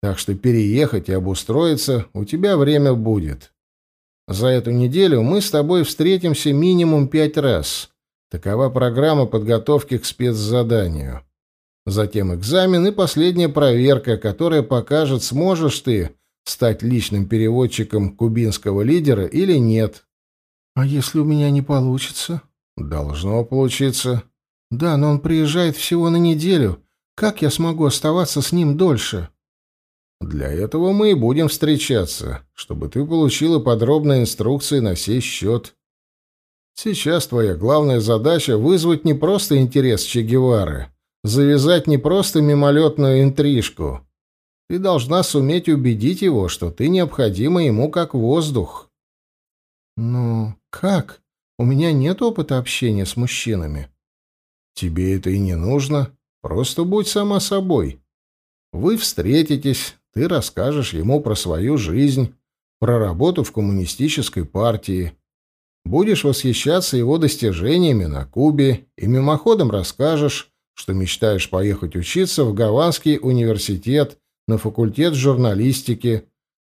Так что переехать и обустроиться у тебя время будет. За эту неделю мы с тобой встретимся минимум пять раз. Такова программа подготовки к спецзаданию. Затем экзамен и последняя проверка, которая покажет, сможешь ты стать личным переводчиком кубинского лидера или нет. А если у меня не получится? Должно получиться. Да, но он приезжает всего на неделю. Как я смогу оставаться с ним дольше? Для этого мы и будем встречаться, чтобы ты получила подробные инструкции на сей счет. Сейчас твоя главная задача — вызвать не просто интерес Че Гевары, завязать не просто мимолетную интрижку. Ты должна суметь убедить его, что ты необходима ему как воздух. Ну, как? У меня нет опыта общения с мужчинами. Тебе это и не нужно. Просто будь сама собой. Вы встретитесь, ты расскажешь ему про свою жизнь, про работу в коммунистической партии. Будешь восхищаться его достижениями на Кубе и мимоходом расскажешь, что мечтаешь поехать учиться в Гаванский университет на факультет журналистики,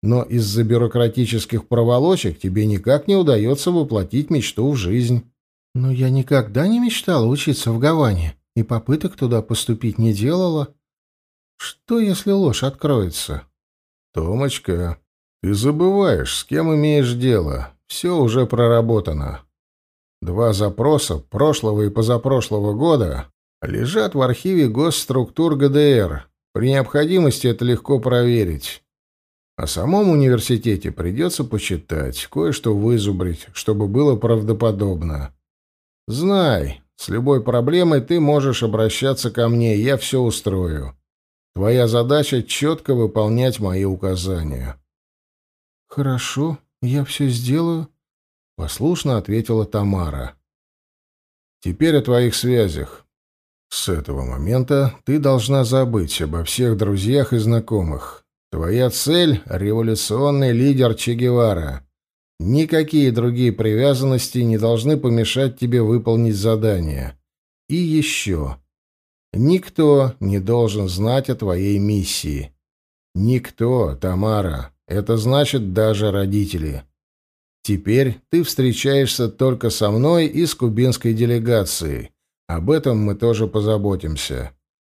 но из-за бюрократических проволочек тебе никак не удается воплотить мечту в жизнь. Но я никогда не мечтала учиться в Гаване и попыток туда поступить не делала. Что, если ложь откроется? Томочка, ты забываешь, с кем имеешь дело. Все уже проработано. Два запроса прошлого и позапрошлого года лежат в архиве госструктур ГДР. При необходимости это легко проверить. О самом университете придется почитать, кое-что вызубрить, чтобы было правдоподобно. Знай, с любой проблемой ты можешь обращаться ко мне, я все устрою. Твоя задача — четко выполнять мои указания». «Хорошо, я все сделаю», — послушно ответила Тамара. «Теперь о твоих связях. С этого момента ты должна забыть обо всех друзьях и знакомых. Твоя цель — революционный лидер Че Гевара. Никакие другие привязанности не должны помешать тебе выполнить задание. И еще. Никто не должен знать о твоей миссии. Никто, Тамара. Это значит даже родители. Теперь ты встречаешься только со мной и с кубинской делегацией. Об этом мы тоже позаботимся.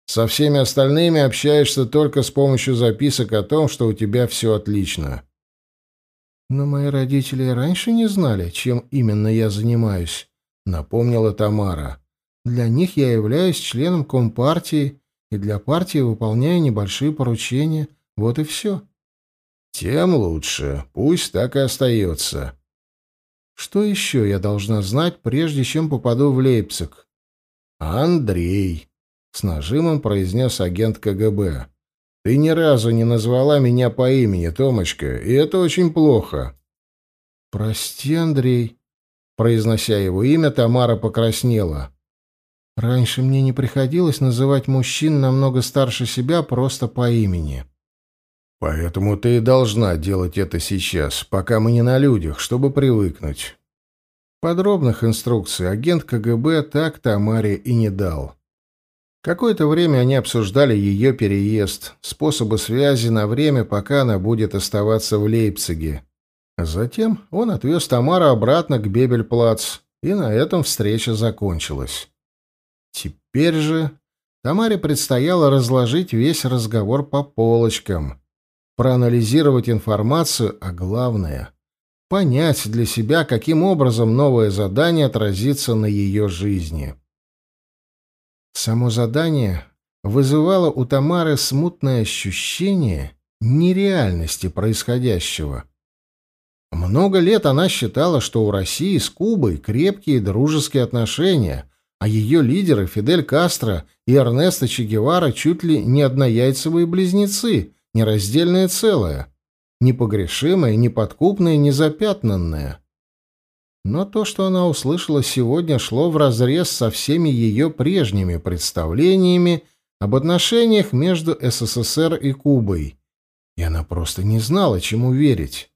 Со всеми остальными общаешься только с помощью записок о том, что у тебя все отлично. Но мои родители раньше не знали, чем именно я занимаюсь, напомнила Тамара. Для них я являюсь членом Компартии и для партии выполняю небольшие поручения. Вот и все. Тем лучше. Пусть так и остается. Что еще я должна знать, прежде чем попаду в Лейпциг? Андрей, с нажимом произнес агент КГБ. Ты ни разу не назвала меня по имени, Томочка, и это очень плохо. Прости, Андрей. Произнося его имя, Тамара покраснела. Раньше мне не приходилось называть мужчин намного старше себя просто по имени. Поэтому ты и должна делать это сейчас, пока мы не на людях, чтобы привыкнуть. Подробных инструкций агент КГБ так Тамаре и не дал. Какое-то время они обсуждали ее переезд, способы связи на время, пока она будет оставаться в Лейпциге. Затем он отвез Тамару обратно к Бебельплац, и на этом встреча закончилась. Теперь же Тамаре предстояло разложить весь разговор по полочкам, проанализировать информацию, а главное — понять для себя, каким образом новое задание отразится на ее жизни. Само задание вызывало у Тамары смутное ощущение нереальности происходящего. Много лет она считала, что у России с Кубой крепкие дружеские отношения, а ее лидеры Фидель Кастро и Эрнесто Че Гевара чуть ли не однояйцевые близнецы, нераздельное целое, непогрешимое, неподкупное, незапятнанное. Но то, что она услышала сегодня, шло вразрез со всеми ее прежними представлениями об отношениях между СССР и Кубой, и она просто не знала, чему верить.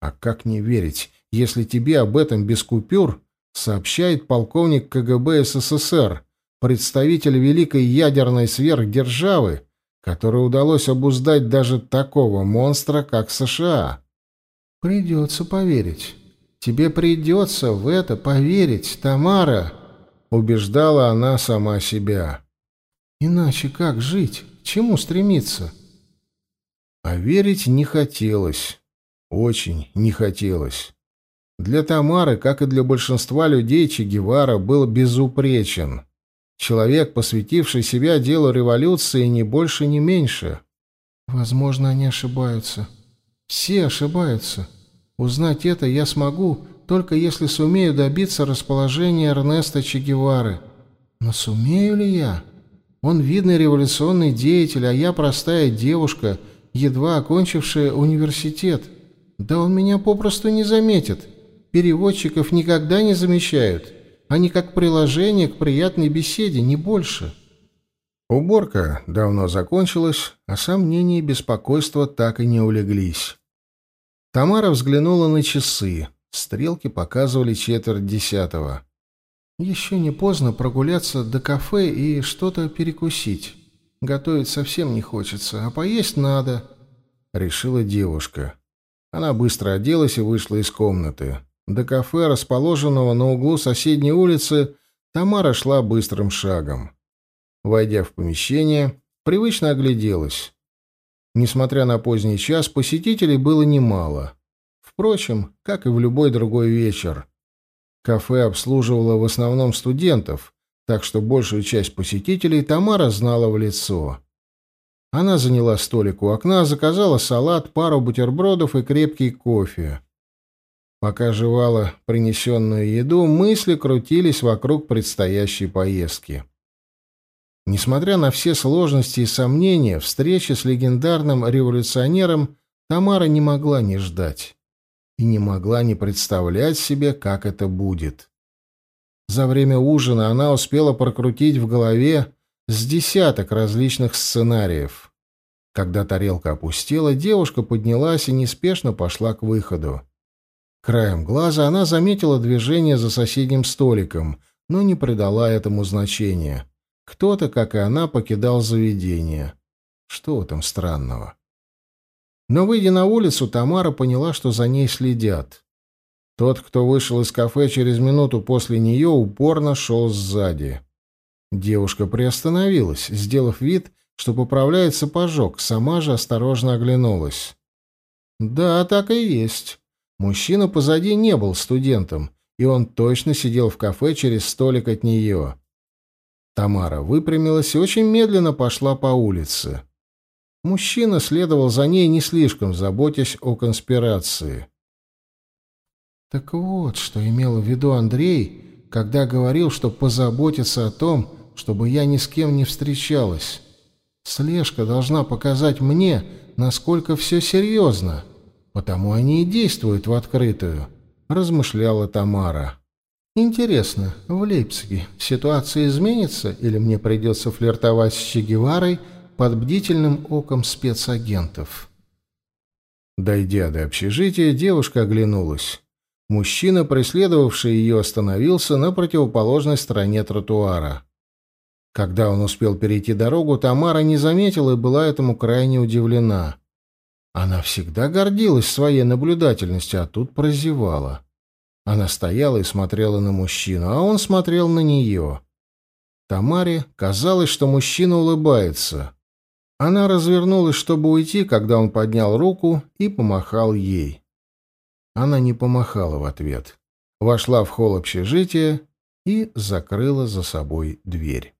А как не верить, если тебе об этом без купюр сообщает полковник КГБ СССР, представитель великой ядерной сверхдержавы, которой удалось обуздать даже такого монстра, как США? Придется поверить. Тебе придется в это поверить, Тамара, убеждала она сама себя. Иначе как жить? К чему стремиться? А верить не хотелось. Очень не хотелось. Для Тамары, как и для большинства людей, Че Гевара был безупречен. Человек, посвятивший себя делу революции, ни больше, ни меньше. Возможно, они ошибаются. Все ошибаются. Узнать это я смогу, только если сумею добиться расположения Эрнеста Че Гевары. Но сумею ли я? Он видный революционный деятель, а я простая девушка, едва окончившая университет. Да он меня попросту не заметит. Переводчиков никогда не замечают. Они как приложение к приятной беседе, не больше. Уборка давно закончилась, а сомнения и беспокойство так и не улеглись. Тамара взглянула на часы. Стрелки показывали четверть десятого. Еще не поздно прогуляться до кафе и что-то перекусить. Готовить совсем не хочется, а поесть надо, — решила девушка. Она быстро оделась и вышла из комнаты. До кафе, расположенного на углу соседней улицы, Тамара шла быстрым шагом. Войдя в помещение, привычно огляделась. Несмотря на поздний час, посетителей было немало. Впрочем, как и в любой другой вечер. Кафе обслуживало в основном студентов, так что большую часть посетителей Тамара знала в лицо. Она заняла столик у окна, заказала салат, пару бутербродов и крепкий кофе. Пока жевала принесенную еду, мысли крутились вокруг предстоящей поездки. Несмотря на все сложности и сомнения, встречи с легендарным революционером Тамара не могла не ждать и не могла не представлять себе, как это будет. За время ужина она успела прокрутить в голове с десяток различных сценариев. Когда тарелка опустела, девушка поднялась и неспешно пошла к выходу. Краем глаза она заметила движение за соседним столиком, но не придала этому значения. Кто-то, как и она, покидал заведение. Что там странного? Но, выйдя на улицу, Тамара поняла, что за ней следят. Тот, кто вышел из кафе через минуту после нее, упорно шел сзади. Девушка приостановилась, сделав вид, что поправляет сапожок, сама же осторожно оглянулась. Да, так и есть. Мужчина позади не был студентом, и он точно сидел в кафе через столик от нее. Тамара выпрямилась и очень медленно пошла по улице. Мужчина следовал за ней, не слишком заботясь о конспирации. Так вот, что имел в виду Андрей, когда говорил, что позаботится о том, чтобы я ни с кем не встречалась. Слежка должна показать мне, насколько все серьезно. Потому они и действуют в открытую, размышляла Тамара. Интересно, в Лейпциге ситуация изменится или мне придется флиртовать с Че Геварой под бдительным оком спецагентов? Дойдя до общежития, девушка оглянулась. Мужчина, преследовавший ее, остановился на противоположной стороне тротуара. Когда он успел перейти дорогу, Тамара не заметила и была этому крайне удивлена. Она всегда гордилась своей наблюдательностью, а тут прозевала. Она стояла и смотрела на мужчину, а он смотрел на нее. Тамаре казалось, что мужчина улыбается. Она развернулась, чтобы уйти, когда он поднял руку и помахал ей. Она не помахала в ответ. Вошла в холл общежития и закрыла за собой дверь.